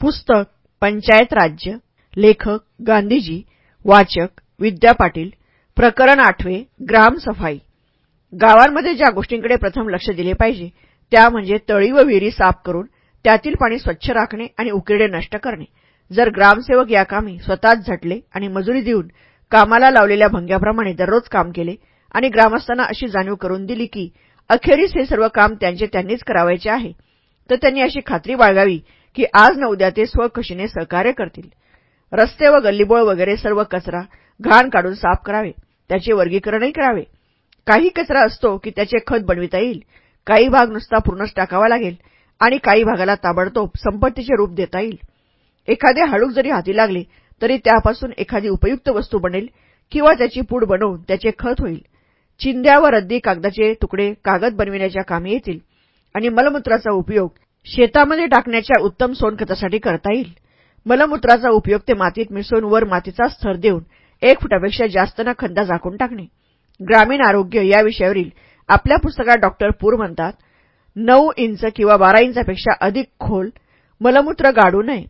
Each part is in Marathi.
पुस्तक पंचायत राज्य लेखक गांधीजी वाचक विद्या पाटील प्रकरण आठवे ग्रामसफाई गावांमध्ये ज्या गोष्टींकडे प्रथम लक्ष दिले पाहिजे त्या म्हणजे तळी व विहिरी साफ करून त्यातील पाणी स्वच्छ राखणे आणि उकिरडे नष्ट करणे. जर ग्रामसेवक या कामी स्वतःच झटले आणि मजुरी देऊन कामाला लावलेल्या भंग्याप्रमाणे दररोज काम केले आणि ग्रामस्थांना अशी जाणीव करून दिली की अखेरीस हे सर्व काम त्यांचे त्यांनीच करावायचे आहे तर त्यांनी अशी खात्री बाळगावी की आज न उद्या ते स्वखशीने सहकार्य करतील. रस्ते व गल्लीबोळ वगैरे सर्व कचरा घाण काढून साफ करावे. त्याचे वर्गीकरणही करावे. काही कचरा असतो की त्याचे खत बनविता येईल. काही भाग नुसता पूर्णच टाकावा लागेल आणि काही भागाला ताबडतोब संपत्तीचे रूप देता येईल. एखादे हाडूक जरी हाती लागले तरी त्यापासून एखादी उपयुक्त वस्तू बनेल किंवा त्याची पूड बनवून त्याचे खत होईल. चिंध्या व रद्दी कागदाचे तुकडे कागद बनविण्याच्या कामी येतील आणि मलमूत्राचा उपयोग शेतामध्ये टाकण्याच्या उत्तम सोनखतासाठी करता येईल. मलमूत्राचा उपयोग ते मातीत मिसळून वर मातीचा स्तर देऊन एक फुटापेक्षा जास्त ना खंदा झाकून टाकणे. ग्रामीण आरोग्य या विषयावरील आपल्या पुस्तकात डॉक्टर पूर म्हणतात नऊ इंच किंवा बारा इंचापेक्षा अधिक खोल मलमूत्र गाडू नये.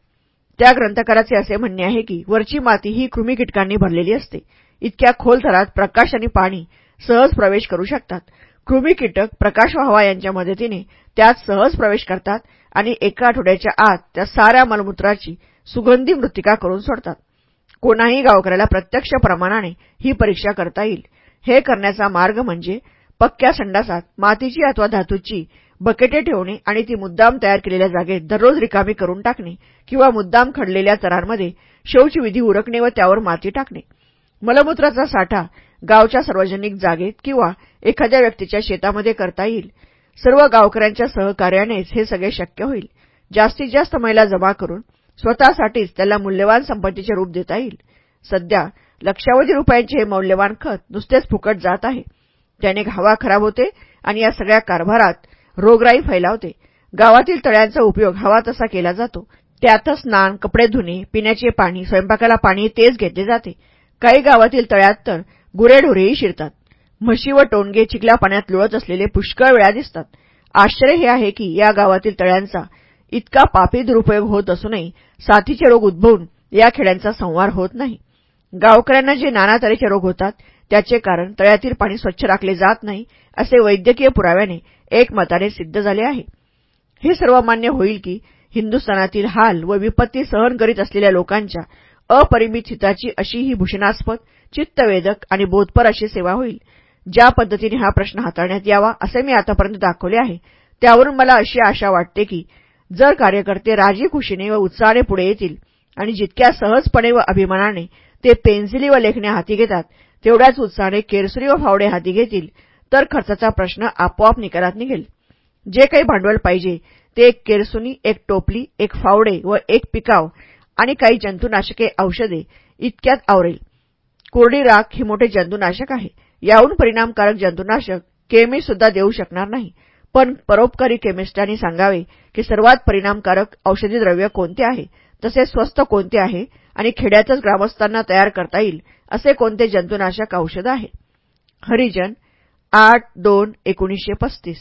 त्या ग्रंथकाराचे असे म्हणणे आहे की वरची माती ही कृमी कीटकांनी भरलेली असते. इतक्या खोल थरात प्रकाश आणि पाणी सहज प्रवेश करू शकतात. कृमी कीटक प्रकाश व्हावा यांच्या मदतीने त्यात सहज प्रवेश करतात आणि एका आठवड्याच्या आत त्या साऱ्या मलमूत्राची सुगंधी मृतिका करून सोडतात. कोणाही गावकऱ्याला प्रत्यक्ष प्रमाणाने ही परीक्षा करता येईल. हे करण्याचा मार्ग म्हणजे पक्क्या संडासात मातीची अथवा धातूची बकेटे ठेवणे आणि ती मुद्दाम तयार केलेल्या जागेत दररोज रिकामी करून टाकणे किंवा मुद्दाम खडलेल्या चरांमध्ये शौचविधी उरकणे व त्यावर माती टाकणे. मलमूत्राचा साठा गावच्या सार्वजनिक जागेत किंवा एखाद्या व्यक्तीच्या शेतामध्ये करता येईल. सर्व गावकऱ्यांच्या सहकार्यानेच हे सगळे शक्य होईल. जास्तीत जास्त महिला जमा करून स्वतःसाठीच त्याला मूल्यवान संपत्तीचे रूप देता येईल. सध्या लक्षावधी रुपयांचे हे मौल्यवान खत नुसतेच फुकट जात आहे. त्याने हवा खराब होते आणि या सगळ्या कारभारात रोगराई फैलावते. गावातील तळ्यांचा उपयोग हवा तसा केला जातो. त्यातच स्नान कपडे धुणे पिण्याचे पाणी स्वयंपाकाला पाणी तेच घेतले जाते. काही गावातील तळ्यात तर गुरेढोरेही शिरतात. म्हशी व टोणगे चिखल्या पाण्यात लुळत असलेले पुष्कळ वेळा दिसतात. आश्चर्य हे आहे की या गावातील तळ्यांचा इतका पापी दुरुपयोग होत असूनही साथीचे रोग उद्भवून या खेड्यांचा संवार होत नाही. गावकऱ्यांना जे नाना तऱ्हेचे रोग होतात त्याचे कारण तळ्यातील पाणी स्वच्छ राखले जात नाही असे वैद्यकीय पुराव्याने एकमताने सिद्ध झाले आहे. हे सर्व मान्य होईल की हिंदुस्थानातील हाल व विपत्ती सहन करीत असलेल्या लोकांच्या अपरिमित हिताची अशी ही भूषणास्पद चित्तवेदक आणि बोधपर अशी सेवा होईल. ज्या पद्धतीने हा प्रश्न हाताळण्यात यावा असे मी आतापर्यंत दाखवले आहे. त्यावरून मला अशी आशा वाटते की जर कार्यकर्ते राजी खुशीने व उत्साहाने पुढे येतील आणि जितक्या सहजपणे व अभिमानाने ते पेन्सिली व लेखण्या हाती घेतात तेवढ्याच उत्साहाने केरसुरी व फावडे हाती घेतील तर खर्चाचा प्रश्न आपोआप निकालात निघेल. जे काही भांडवल पाहिजे ते एक केरसुनी एक टोपली एक फावडे व एक पिकाव आणि काही जंतुनाशके औषधे इतक्यात आवरेल. कोरडी राख ही मोठे जंतुनाशक आहे. याहून परिणामकारक जंतुनाशक केमिस्ट सुद्धा देऊ शकणार नाही. पण परोपकारी केमिस्टांनी सांगावे की सर्वात परिणामकारक औषधी द्रव्य कोणते आहे? तसेच स्वस्त कोणते आहे? आणि खेड्यातच ग्रामस्थांना तयार करता येईल असे कोणते जंतुनाशक औषध आहे? हरिजन आठ दोन एकोणीसशे पस्तीस.